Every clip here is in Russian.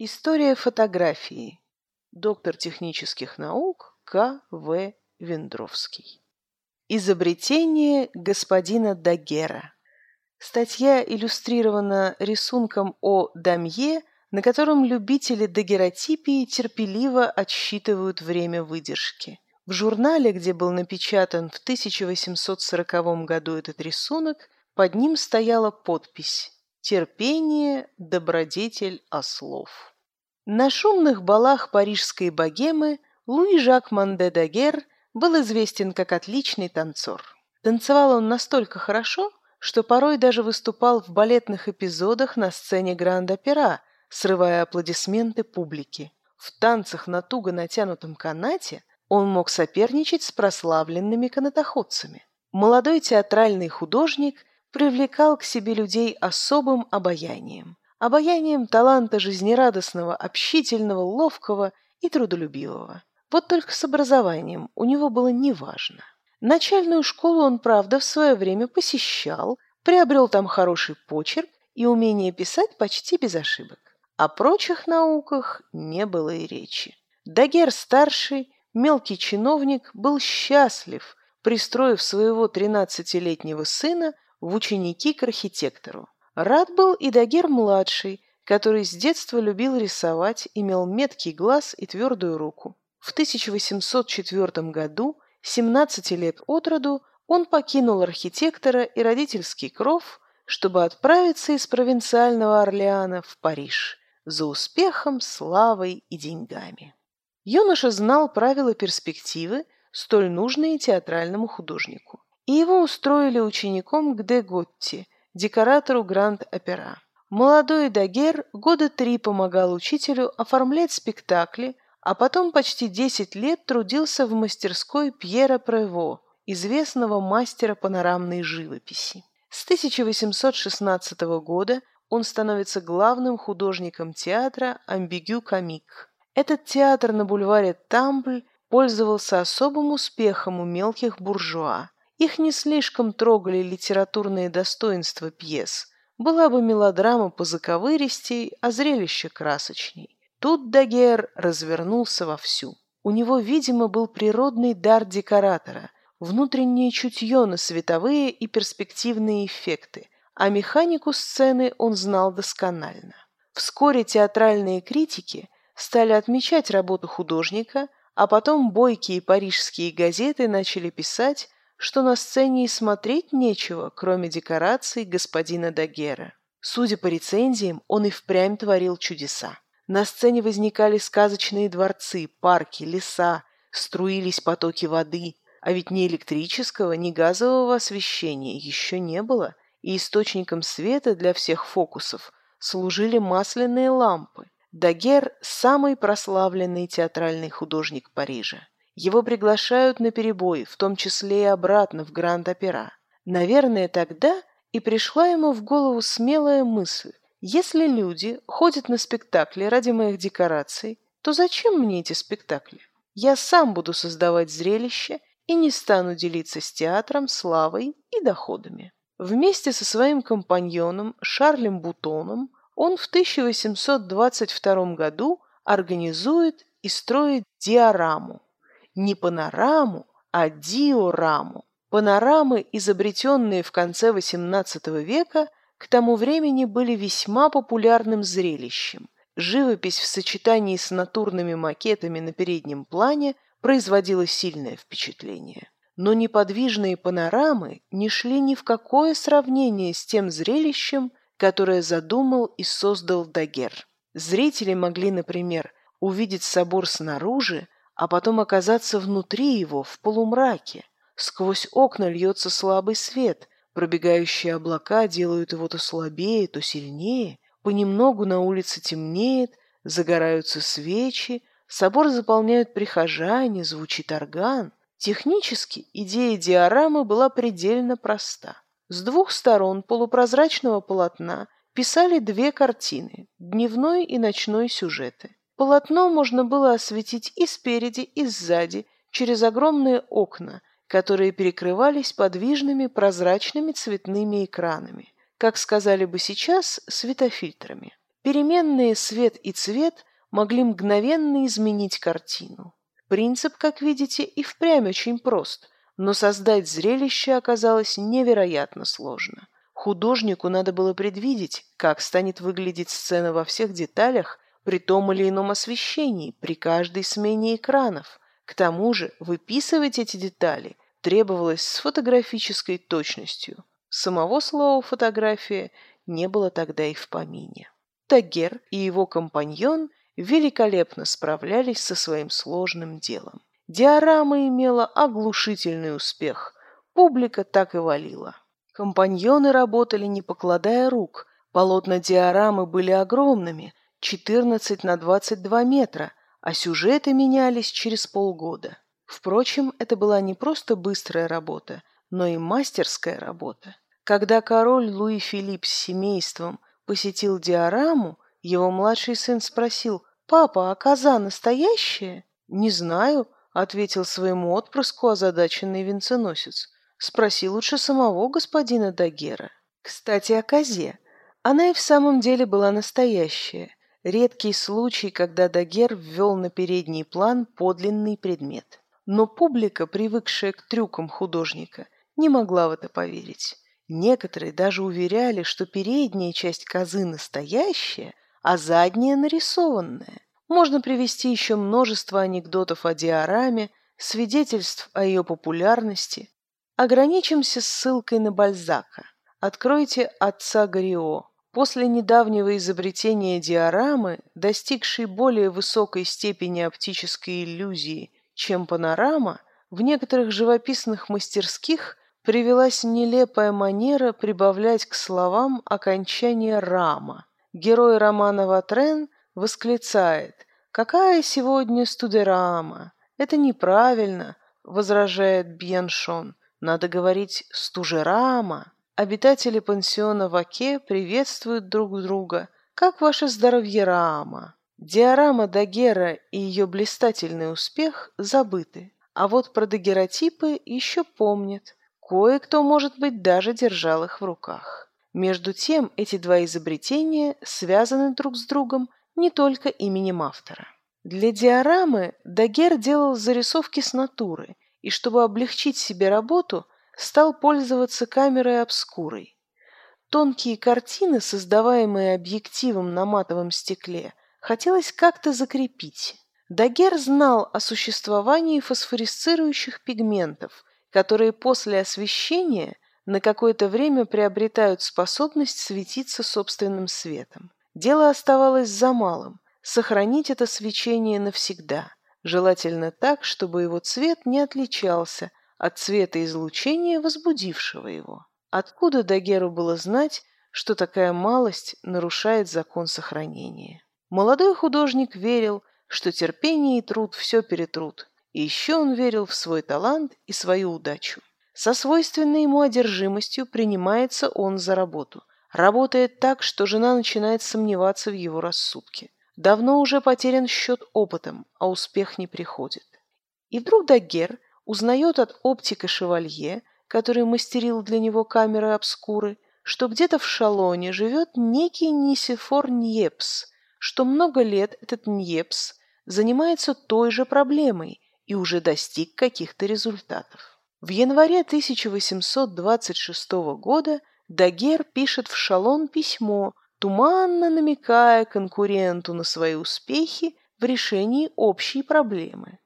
История фотографии. Доктор технических наук К. В. Вендровский. Изобретение господина Дагера. Статья иллюстрирована рисунком О. Дамье, на котором любители дагеротипии терпеливо отсчитывают время выдержки. В журнале, где был напечатан в 1840 году этот рисунок, под ним стояла подпись Терпение – добродетель ослов. На шумных балах парижской богемы Луи Жак Манде Дагер был известен как отличный танцор. Танцевал он настолько хорошо, что порой даже выступал в балетных эпизодах на сцене Гранд-Опера, срывая аплодисменты публики. В танцах на туго натянутом канате он мог соперничать с прославленными канатоходцами. Молодой театральный художник привлекал к себе людей особым обаянием. Обаянием таланта жизнерадостного, общительного, ловкого и трудолюбивого. Вот только с образованием у него было неважно. Начальную школу он, правда, в свое время посещал, приобрел там хороший почерк и умение писать почти без ошибок. О прочих науках не было и речи. Дагер-старший, мелкий чиновник, был счастлив, пристроив своего тринадцатилетнего сына в ученики к архитектору. Рад был и Дагер-младший, который с детства любил рисовать, имел меткий глаз и твердую руку. В 1804 году, 17 лет от роду, он покинул архитектора и родительский кров, чтобы отправиться из провинциального Орлеана в Париж за успехом, славой и деньгами. Юноша знал правила перспективы, столь нужные театральному художнику и его устроили учеником к де Готти, декоратору Гранд-Опера. Молодой Дагер года три помогал учителю оформлять спектакли, а потом почти 10 лет трудился в мастерской Пьера Прево, известного мастера панорамной живописи. С 1816 года он становится главным художником театра «Амбигю Комик». Этот театр на бульваре Тамбль пользовался особым успехом у мелких буржуа. Их не слишком трогали литературные достоинства пьес. Была бы мелодрама по заковыристей, а зрелище красочней. Тут Дагер развернулся вовсю. У него, видимо, был природный дар декоратора, внутреннее чутье на световые и перспективные эффекты, а механику сцены он знал досконально. Вскоре театральные критики стали отмечать работу художника, а потом бойкие парижские газеты начали писать, что на сцене и смотреть нечего, кроме декораций господина Дагера. Судя по рецензиям, он и впрямь творил чудеса. На сцене возникали сказочные дворцы, парки, леса, струились потоки воды, а ведь ни электрического, ни газового освещения еще не было, и источником света для всех фокусов служили масляные лампы. Дагер – самый прославленный театральный художник Парижа. Его приглашают на перебой, в том числе и обратно в Гранд-Опера. Наверное, тогда и пришла ему в голову смелая мысль. Если люди ходят на спектакли ради моих декораций, то зачем мне эти спектакли? Я сам буду создавать зрелище и не стану делиться с театром славой и доходами. Вместе со своим компаньоном Шарлем Бутоном он в 1822 году организует и строит диораму не панораму, а диораму. Панорамы, изобретенные в конце XVIII века, к тому времени были весьма популярным зрелищем. Живопись в сочетании с натурными макетами на переднем плане производила сильное впечатление. Но неподвижные панорамы не шли ни в какое сравнение с тем зрелищем, которое задумал и создал Дагер. Зрители могли, например, увидеть собор снаружи, а потом оказаться внутри его, в полумраке. Сквозь окна льется слабый свет, пробегающие облака делают его то слабее, то сильнее. Понемногу на улице темнеет, загораются свечи, собор заполняют прихожане, звучит орган. Технически идея диорамы была предельно проста. С двух сторон полупрозрачного полотна писали две картины – дневной и ночной сюжеты. Полотно можно было осветить и спереди, и сзади, через огромные окна, которые перекрывались подвижными прозрачными цветными экранами, как сказали бы сейчас, светофильтрами. Переменные свет и цвет могли мгновенно изменить картину. Принцип, как видите, и впрямь очень прост, но создать зрелище оказалось невероятно сложно. Художнику надо было предвидеть, как станет выглядеть сцена во всех деталях при том или ином освещении, при каждой смене экранов. К тому же выписывать эти детали требовалось с фотографической точностью. Самого слова «фотография» не было тогда и в помине. Тагер и его компаньон великолепно справлялись со своим сложным делом. Диорама имела оглушительный успех. Публика так и валила. Компаньоны работали, не покладая рук. Полотна диорамы были огромными, 14 на 22 метра, а сюжеты менялись через полгода. Впрочем, это была не просто быстрая работа, но и мастерская работа. Когда король Луи Филипп с семейством посетил диораму, его младший сын спросил, «Папа, а коза настоящая?» «Не знаю», — ответил своему отпрыску озадаченный венценосец. «Спроси лучше самого господина Дагера». Кстати, о козе. Она и в самом деле была настоящая. Редкий случай, когда Дагер ввел на передний план подлинный предмет. Но публика, привыкшая к трюкам художника, не могла в это поверить. Некоторые даже уверяли, что передняя часть козы настоящая, а задняя нарисованная. Можно привести еще множество анекдотов о диораме, свидетельств о ее популярности. Ограничимся ссылкой на Бальзака. Откройте «Отца Горио». После недавнего изобретения диорамы, достигшей более высокой степени оптической иллюзии, чем панорама, в некоторых живописных мастерских привелась нелепая манера прибавлять к словам окончание «рама». Герой романа Ватрен восклицает «Какая сегодня студерама?» «Это неправильно», — возражает Бьяншон. «Надо говорить «стужерама». Обитатели пансиона Ваке приветствуют друг друга. «Как ваше здоровье, Рама?» Диорама Дагера и ее блистательный успех забыты, а вот про дагеротипы еще помнят. Кое-кто, может быть, даже держал их в руках. Между тем, эти два изобретения связаны друг с другом не только именем автора. Для диорамы Дагер делал зарисовки с натуры, и чтобы облегчить себе работу, стал пользоваться камерой обскурой. Тонкие картины, создаваемые объективом на матовом стекле, хотелось как-то закрепить. Дагер знал о существовании фосфоресцирующих пигментов, которые после освещения на какое-то время приобретают способность светиться собственным светом. Дело оставалось за малым – сохранить это свечение навсегда, желательно так, чтобы его цвет не отличался от цвета излучения, возбудившего его. Откуда Дагеру было знать, что такая малость нарушает закон сохранения? Молодой художник верил, что терпение и труд все перетрут, и еще он верил в свой талант и свою удачу. Со свойственной ему одержимостью принимается он за работу. Работает так, что жена начинает сомневаться в его рассудке. Давно уже потерян счет опытам, а успех не приходит. И вдруг Дагер узнает от оптика Шевалье, который мастерил для него камеры обскуры, что где-то в Шалоне живет некий Нисефор Ньепс, что много лет этот Ньепс занимается той же проблемой и уже достиг каких-то результатов. В январе 1826 года Дагер пишет в Шалон письмо, туманно намекая конкуренту на свои успехи в решении общей проблемы.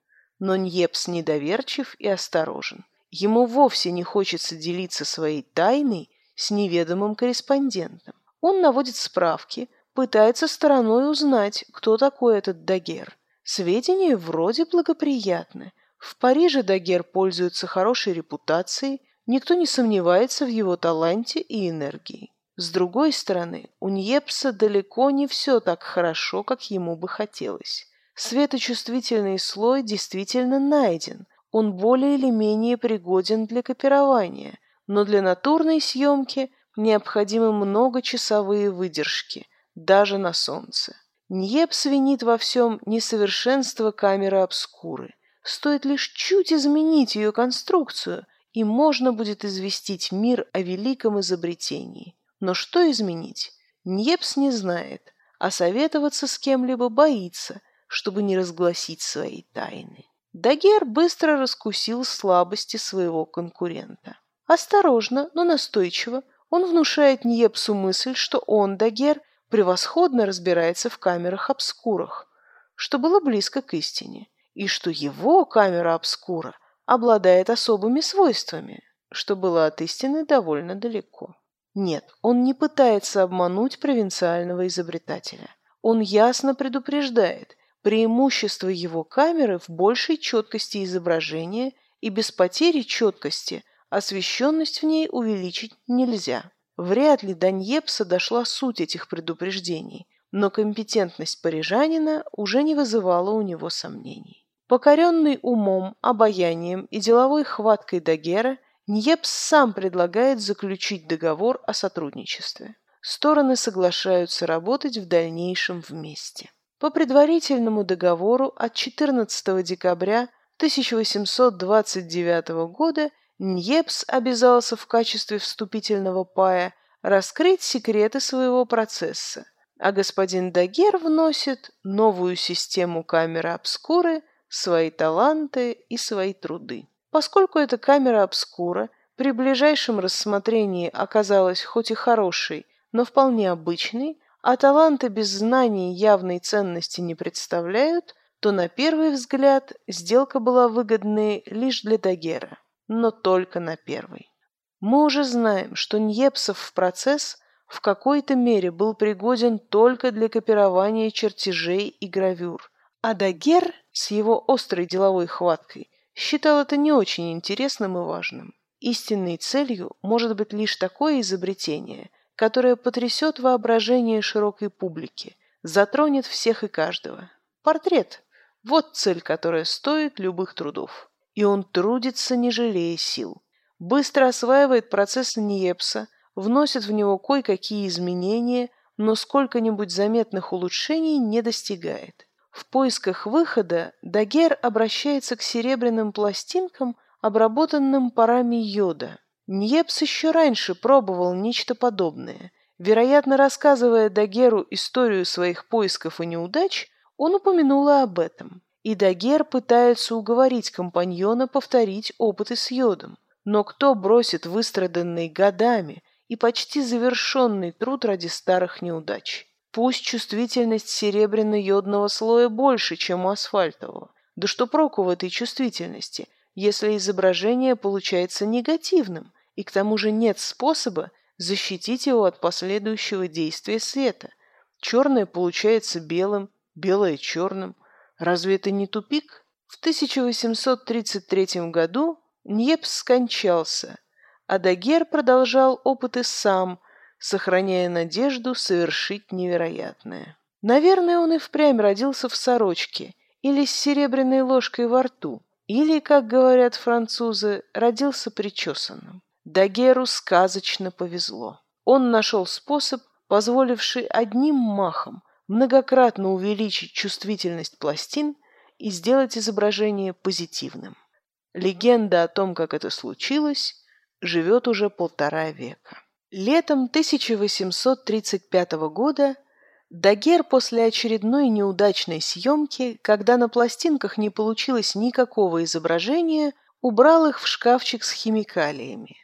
Но Ньепс недоверчив и осторожен. Ему вовсе не хочется делиться своей тайной с неведомым корреспондентом. Он наводит справки, пытается стороной узнать, кто такой этот Дагер. Сведения вроде благоприятны. В Париже Дагер пользуется хорошей репутацией, никто не сомневается в его таланте и энергии. С другой стороны, у Ньепса далеко не все так хорошо, как ему бы хотелось. Светочувствительный слой действительно найден, он более или менее пригоден для копирования, но для натурной съемки необходимы многочасовые выдержки, даже на солнце. Ньепс винит во всем несовершенство камеры обскуры. Стоит лишь чуть изменить ее конструкцию, и можно будет известить мир о великом изобретении. Но что изменить? Ньепс не знает, а советоваться с кем-либо боится, чтобы не разгласить свои тайны. Дагер быстро раскусил слабости своего конкурента. Осторожно, но настойчиво он внушает Ньепсу мысль, что он, Дагер, превосходно разбирается в камерах обскурах, что было близко к истине, и что его камера обскура обладает особыми свойствами, что было от истины довольно далеко. Нет, он не пытается обмануть провинциального изобретателя. Он ясно предупреждает, преимущество его камеры в большей четкости изображения и без потери четкости освещенность в ней увеличить нельзя. Вряд ли до Ньепса дошла суть этих предупреждений, но компетентность парижанина уже не вызывала у него сомнений. Покоренный умом, обаянием и деловой хваткой Дагера, Ньепс сам предлагает заключить договор о сотрудничестве. Стороны соглашаются работать в дальнейшем вместе. По предварительному договору от 14 декабря 1829 года Ньепс обязался в качестве вступительного пая раскрыть секреты своего процесса, а господин Дагер вносит новую систему камеры обскуры, свои таланты и свои труды. Поскольку эта камера обскура при ближайшем рассмотрении оказалась хоть и хорошей, но вполне обычной, а таланты без знаний явной ценности не представляют, то на первый взгляд сделка была выгодной лишь для Дагера, но только на первый. Мы уже знаем, что Ньепсов процесс в какой-то мере был пригоден только для копирования чертежей и гравюр, а Дагер с его острой деловой хваткой считал это не очень интересным и важным. Истинной целью может быть лишь такое изобретение, которое потрясет воображение широкой публики, затронет всех и каждого. Портрет – вот цель, которая стоит любых трудов. И он трудится, не жалея сил. Быстро осваивает процесс Ниепса, вносит в него кое-какие изменения, но сколько-нибудь заметных улучшений не достигает. В поисках выхода Дагер обращается к серебряным пластинкам, обработанным парами йода. Ньепс еще раньше пробовал нечто подобное. Вероятно, рассказывая Дагеру историю своих поисков и неудач, он упомянула об этом. И Дагер пытается уговорить компаньона повторить опыты с йодом. Но кто бросит выстраданный годами и почти завершенный труд ради старых неудач? Пусть чувствительность серебряно-йодного слоя больше, чем у асфальтового. Да что проку в этой чувствительности, если изображение получается негативным, и к тому же нет способа защитить его от последующего действия света. Черное получается белым, белое черным. Разве это не тупик? В 1833 году Ньепс скончался, а Дагер продолжал опыты сам – сохраняя надежду совершить невероятное. Наверное, он и впрямь родился в сорочке или с серебряной ложкой во рту, или, как говорят французы, родился причесанным. Дагеру сказочно повезло. Он нашел способ, позволивший одним махом многократно увеличить чувствительность пластин и сделать изображение позитивным. Легенда о том, как это случилось, живет уже полтора века. Летом 1835 года Дагер после очередной неудачной съемки, когда на пластинках не получилось никакого изображения, убрал их в шкафчик с химикалиями.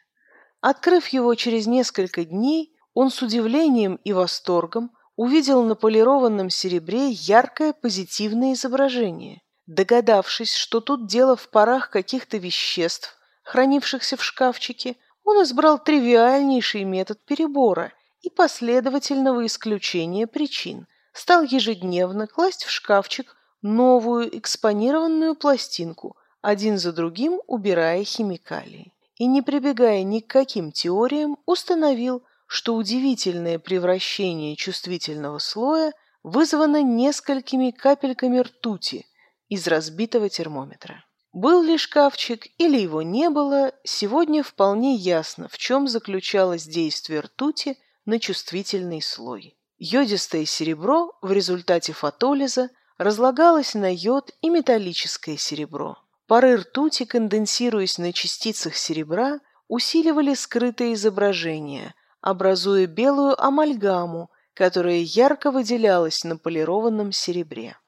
Открыв его через несколько дней, он с удивлением и восторгом увидел на полированном серебре яркое позитивное изображение. Догадавшись, что тут дело в парах каких-то веществ, хранившихся в шкафчике, он избрал тривиальнейший метод перебора и последовательного исключения причин, стал ежедневно класть в шкафчик новую экспонированную пластинку, один за другим убирая химикалии. И не прибегая ни к каким теориям, установил, что удивительное превращение чувствительного слоя вызвано несколькими капельками ртути из разбитого термометра. Был ли шкафчик или его не было, сегодня вполне ясно, в чем заключалось действие ртути на чувствительный слой. Йодистое серебро в результате фотолиза разлагалось на йод и металлическое серебро. Пары ртути, конденсируясь на частицах серебра, усиливали скрытое изображение, образуя белую амальгаму, которая ярко выделялась на полированном серебре.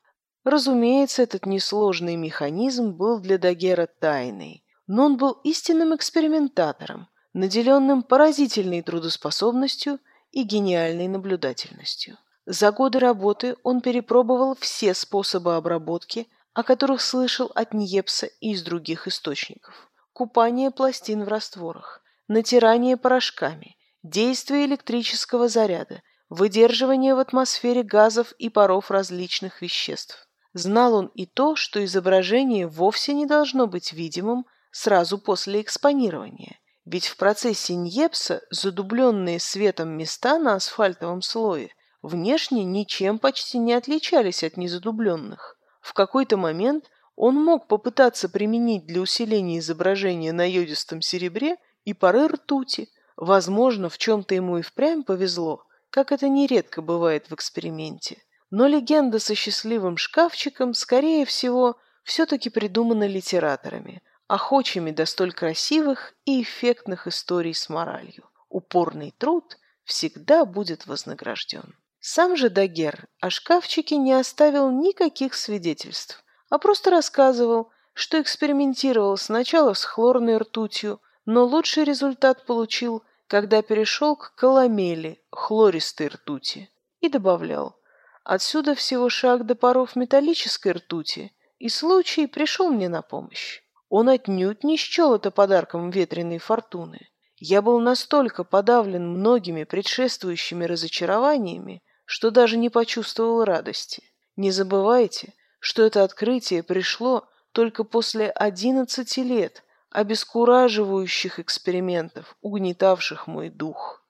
Разумеется, этот несложный механизм был для Дагера тайной, но он был истинным экспериментатором, наделенным поразительной трудоспособностью и гениальной наблюдательностью. За годы работы он перепробовал все способы обработки, о которых слышал от Ньепса и из других источников. Купание пластин в растворах, натирание порошками, действие электрического заряда, выдерживание в атмосфере газов и паров различных веществ. Знал он и то, что изображение вовсе не должно быть видимым сразу после экспонирования, ведь в процессе Ньепса задубленные светом места на асфальтовом слое внешне ничем почти не отличались от незадубленных. В какой-то момент он мог попытаться применить для усиления изображения на йодистом серебре и пары ртути. Возможно, в чем-то ему и впрямь повезло, как это нередко бывает в эксперименте. Но легенда со счастливым шкафчиком, скорее всего, все-таки придумана литераторами, охочими до столь красивых и эффектных историй с моралью. Упорный труд всегда будет вознагражден. Сам же Дагер о шкафчике не оставил никаких свидетельств, а просто рассказывал, что экспериментировал сначала с хлорной ртутью, но лучший результат получил, когда перешел к коломели, хлористой ртути, и добавлял «Отсюда всего шаг до паров металлической ртути, и случай пришел мне на помощь. Он отнюдь не счел это подарком ветреной фортуны. Я был настолько подавлен многими предшествующими разочарованиями, что даже не почувствовал радости. Не забывайте, что это открытие пришло только после одиннадцати лет обескураживающих экспериментов, угнетавших мой дух.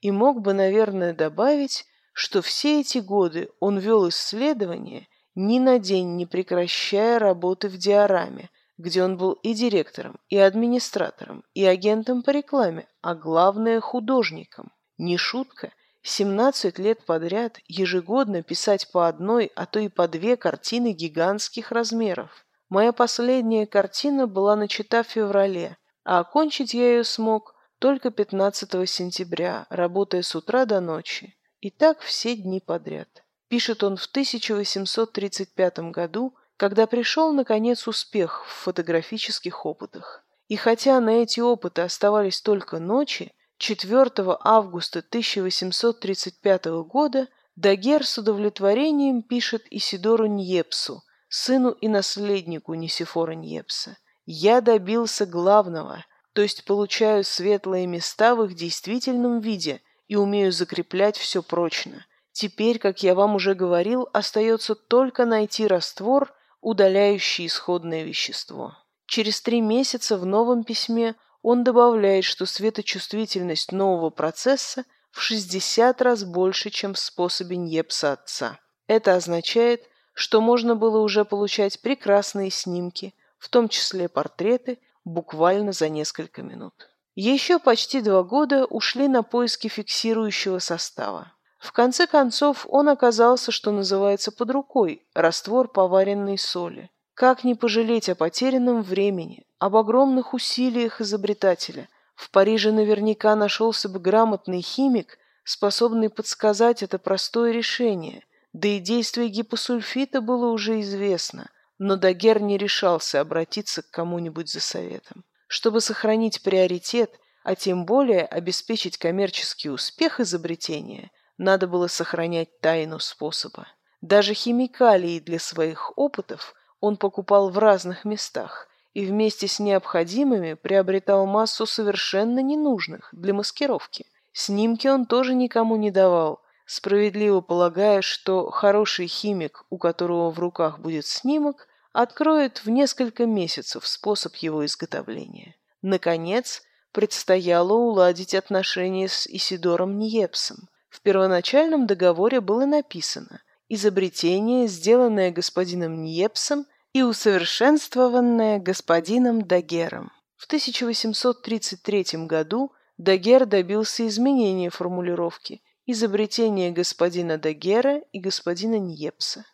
И мог бы, наверное, добавить, что все эти годы он вел исследования, ни на день не прекращая работы в диораме, где он был и директором, и администратором, и агентом по рекламе, а главное художником. Не шутка, 17 лет подряд ежегодно писать по одной, а то и по две картины гигантских размеров. Моя последняя картина была начата в феврале, а окончить я ее смог только 15 сентября, работая с утра до ночи. И так все дни подряд. Пишет он в 1835 году, когда пришел, наконец, успех в фотографических опытах. И хотя на эти опыты оставались только ночи, 4 августа 1835 года Дагер с удовлетворением пишет Исидору Ньепсу, сыну и наследнику Нисифора Ньепса. «Я добился главного, то есть получаю светлые места в их действительном виде и умею закреплять все прочно. Теперь, как я вам уже говорил, остается только найти раствор, удаляющий исходное вещество». Через три месяца в новом письме он добавляет, что светочувствительность нового процесса в 60 раз больше, чем в способе Ньепса отца. Это означает, что можно было уже получать прекрасные снимки, в том числе портреты, буквально за несколько минут. Еще почти два года ушли на поиски фиксирующего состава. В конце концов он оказался, что называется, под рукой, раствор поваренной соли. Как не пожалеть о потерянном времени, об огромных усилиях изобретателя? В Париже наверняка нашелся бы грамотный химик, способный подсказать это простое решение. Да и действие гипосульфита было уже известно, но Дагер не решался обратиться к кому-нибудь за советом. Чтобы сохранить приоритет, а тем более обеспечить коммерческий успех изобретения, надо было сохранять тайну способа. Даже химикалии для своих опытов – он покупал в разных местах и вместе с необходимыми приобретал массу совершенно ненужных для маскировки. Снимки он тоже никому не давал, справедливо полагая, что хороший химик, у которого в руках будет снимок, откроет в несколько месяцев способ его изготовления. Наконец, предстояло уладить отношения с Исидором Ниепсом. В первоначальном договоре было написано «Изобретение, сделанное господином Ниепсом, и усовершенствованное господином Дагером. В 1833 году Дагер добился изменения формулировки изобретения господина Дагера и господина Ньепса.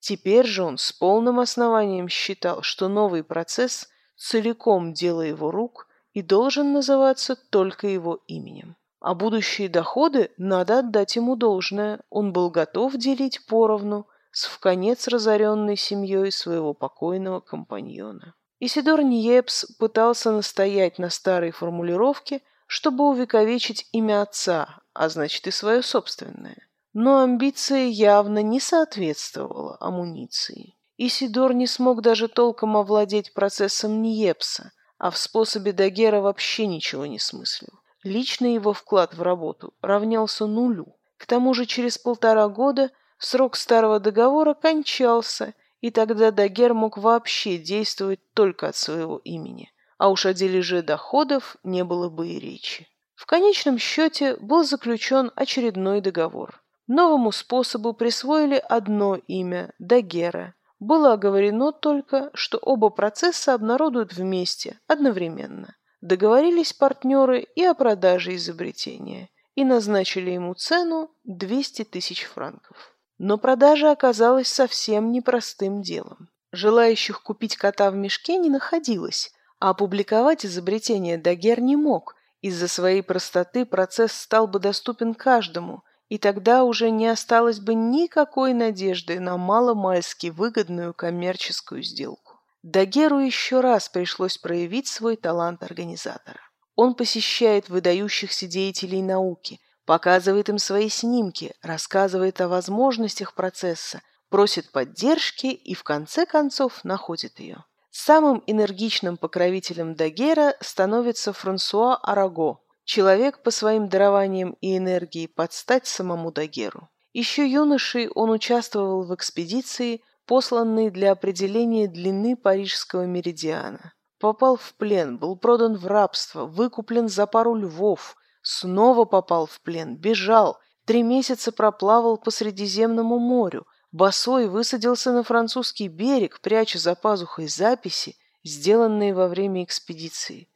Теперь же он с полным основанием считал, что новый процесс целиком дело его рук и должен называться только его именем. А будущие доходы надо отдать ему должное. Он был готов делить поровну с вконец разоренной семьей своего покойного компаньона. Исидор Ниепс пытался настоять на старой формулировке, чтобы увековечить имя отца, а значит и свое собственное. Но амбиция явно не соответствовала амуниции. Исидор не смог даже толком овладеть процессом Ниепса, а в способе Дагера вообще ничего не смыслил. Личный его вклад в работу равнялся нулю. К тому же через полтора года срок старого договора кончался, и тогда Дагер мог вообще действовать только от своего имени, а уж о дележе доходов не было бы и речи. В конечном счете был заключен очередной договор. Новому способу присвоили одно имя – Дагера. Было оговорено только, что оба процесса обнародуют вместе, одновременно. Договорились партнеры и о продаже изобретения, и назначили ему цену 200 тысяч франков. Но продажа оказалась совсем непростым делом. Желающих купить кота в мешке не находилось, а опубликовать изобретение Дагер не мог. Из-за своей простоты процесс стал бы доступен каждому, и тогда уже не осталось бы никакой надежды на маломальски выгодную коммерческую сделку. Дагеру еще раз пришлось проявить свой талант организатора. Он посещает выдающихся деятелей науки, показывает им свои снимки, рассказывает о возможностях процесса, просит поддержки и в конце концов находит ее. Самым энергичным покровителем Дагера становится Франсуа Араго, человек по своим дарованиям и энергии под стать самому Дагеру. Еще юношей он участвовал в экспедиции – посланный для определения длины парижского меридиана. Попал в плен, был продан в рабство, выкуплен за пару львов, снова попал в плен, бежал, три месяца проплавал по Средиземному морю, босой высадился на французский берег, пряча за пазухой записи, сделанные во время экспедиции.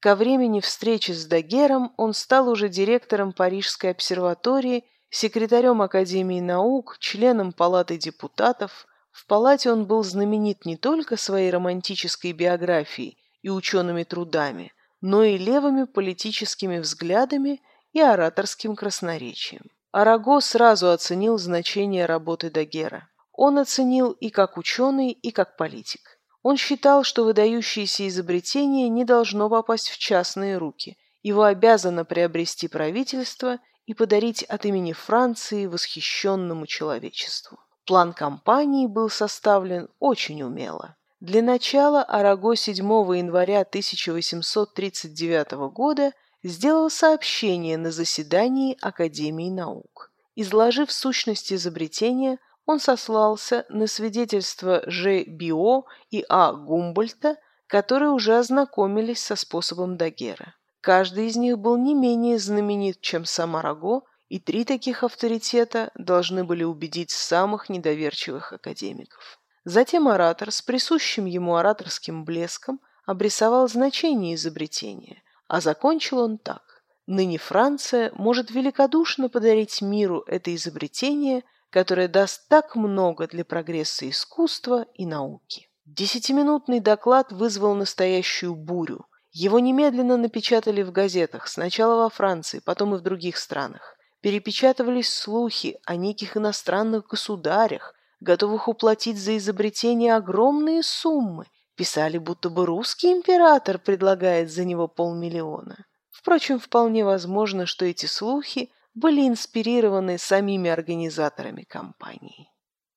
Ко времени встречи с Дагером он стал уже директором Парижской обсерватории, секретарем Академии наук, членом Палаты депутатов, в палате он был знаменит не только своей романтической биографией и учеными трудами, но и левыми политическими взглядами и ораторским красноречием. Араго сразу оценил значение работы Дагера. Он оценил и как ученый, и как политик. Он считал, что выдающееся изобретение не должно попасть в частные руки. Его обязано приобрести правительство и подарить от имени Франции восхищенному человечеству. План кампании был составлен очень умело. Для начала Араго 7 января 1839 года сделал сообщение на заседании Академии наук. Изложив сущность изобретения, он сослался на свидетельства Ж. Био и А. Гумбольта, которые уже ознакомились со способом Дагера. Каждый из них был не менее знаменит, чем сам Араго, и три таких авторитета должны были убедить самых недоверчивых академиков. Затем оратор с присущим ему ораторским блеском обрисовал значение изобретения, а закончил он так. Ныне Франция может великодушно подарить миру это изобретение, которое даст так много для прогресса искусства и науки. Десятиминутный доклад вызвал настоящую бурю. Его немедленно напечатали в газетах, сначала во Франции, потом и в других странах перепечатывались слухи о неких иностранных государях, готовых уплатить за изобретение огромные суммы. Писали, будто бы русский император предлагает за него полмиллиона. Впрочем, вполне возможно, что эти слухи были инспирированы самими организаторами кампании.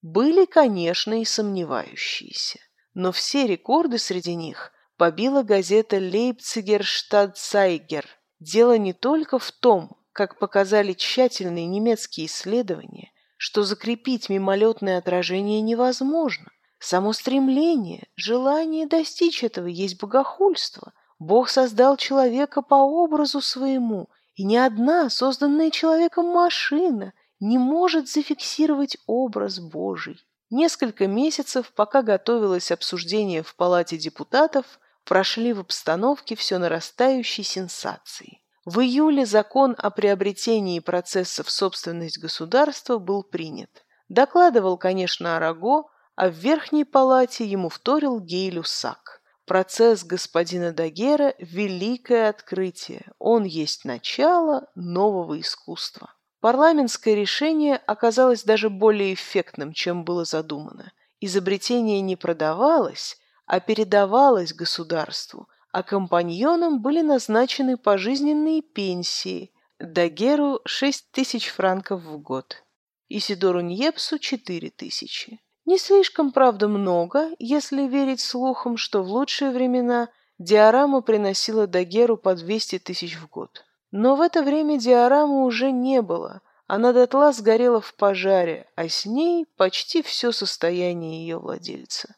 Были, конечно, и сомневающиеся, но все рекорды среди них побила газета «Лейпцигер Штадцайгер». Дело не только в том, как показали тщательные немецкие исследования, что закрепить мимолетное отражение невозможно. Само стремление, желание достичь этого есть богохульство. Бог создал человека по образу своему, и ни одна созданная человеком машина не может зафиксировать образ Божий. Несколько месяцев, пока готовилось обсуждение в Палате депутатов, прошли в обстановке все нарастающей сенсации. В июле закон о приобретении процессов в собственность государства был принят. Докладывал, конечно, Араго, а в Верхней палате ему вторил Гейлюсак. Процесс господина Дагера – великое открытие. Он есть начало нового искусства. Парламентское решение оказалось даже более эффектным, чем было задумано. Изобретение не продавалось, а передавалось государству, а компаньонам были назначены пожизненные пенсии. Дагеру – 6 тысяч франков в год. Исидору Ньепсу – 4 тысячи. Не слишком, правда, много, если верить слухам, что в лучшие времена диорама приносила Дагеру по 200 тысяч в год. Но в это время диорамы уже не было, она дотла сгорела в пожаре, а с ней почти все состояние ее владельца.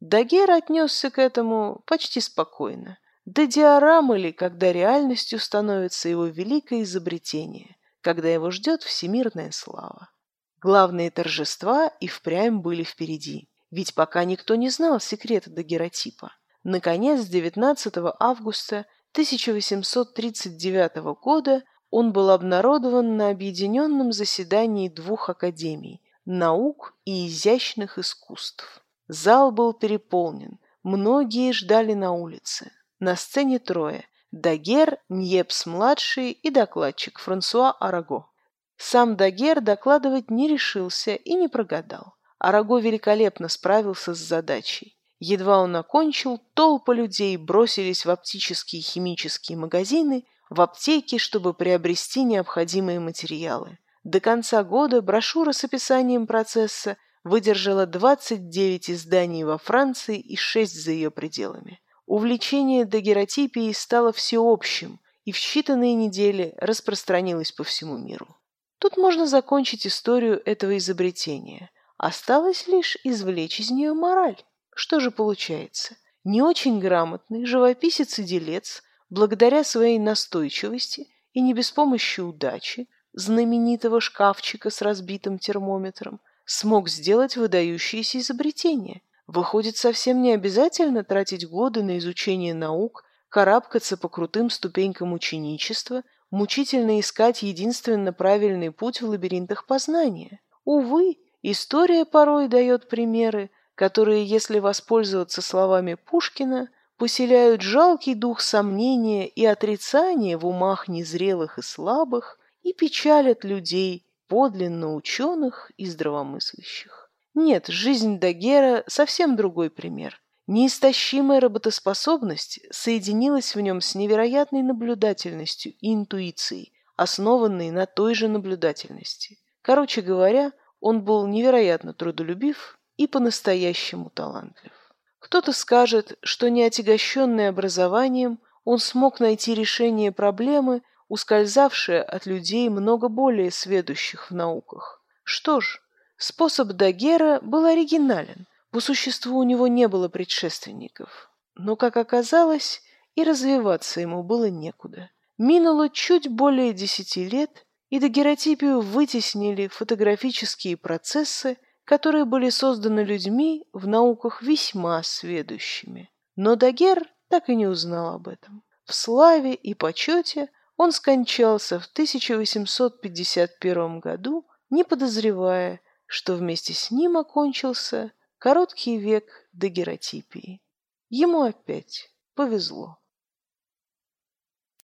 Дагер отнесся к этому почти спокойно. Да диорамы ли, когда реальностью становится его великое изобретение, когда его ждет всемирная слава. Главные торжества и впрямь были впереди, ведь пока никто не знал секрета дагеротипа. Наконец, 19 августа 1839 года он был обнародован на объединенном заседании двух академий – наук и изящных искусств. Зал был переполнен, многие ждали на улице. На сцене трое – Дагер, Ньепс-младший и докладчик Франсуа Араго. Сам Дагер докладывать не решился и не прогадал. Араго великолепно справился с задачей. Едва он окончил, толпы людей бросились в оптические и химические магазины, в аптеки, чтобы приобрести необходимые материалы. До конца года брошюра с описанием процесса выдержала 29 изданий во Франции и 6 за ее пределами. Увлечение дагеротипией стало всеобщим и в считанные недели распространилось по всему миру. Тут можно закончить историю этого изобретения. Осталось лишь извлечь из нее мораль. Что же получается? Не очень грамотный живописец и делец, благодаря своей настойчивости и не без помощи удачи, знаменитого шкафчика с разбитым термометром, смог сделать выдающееся изобретение. Выходит, совсем не обязательно тратить годы на изучение наук, карабкаться по крутым ступенькам ученичества – мучительно искать единственно правильный путь в лабиринтах познания. Увы, история порой дает примеры, которые, если воспользоваться словами Пушкина, поселяют жалкий дух сомнения и отрицания в умах незрелых и слабых и печалят людей, подлинно ученых и здравомыслящих. Нет, жизнь Дагера совсем другой пример – Неистощимая работоспособность соединилась в нем с невероятной наблюдательностью и интуицией, основанной на той же наблюдательности. Короче говоря, он был невероятно трудолюбив и по-настоящему талантлив. Кто-то скажет, что не отягощенный образованием, он смог найти решение проблемы, ускользавшее от людей много более сведущих в науках. Что ж, способ Дагера был оригинален – по существу у него не было предшественников. Но, как оказалось, и развиваться ему было некуда. Минуло чуть более десяти лет, и дагеротипию вытеснили фотографические процессы, которые были созданы людьми в науках весьма сведущими. Но Дагер так и не узнал об этом. В славе и почете он скончался в 1851 году, не подозревая, что вместе с ним окончился Короткий век дагеротипии. Ему опять повезло.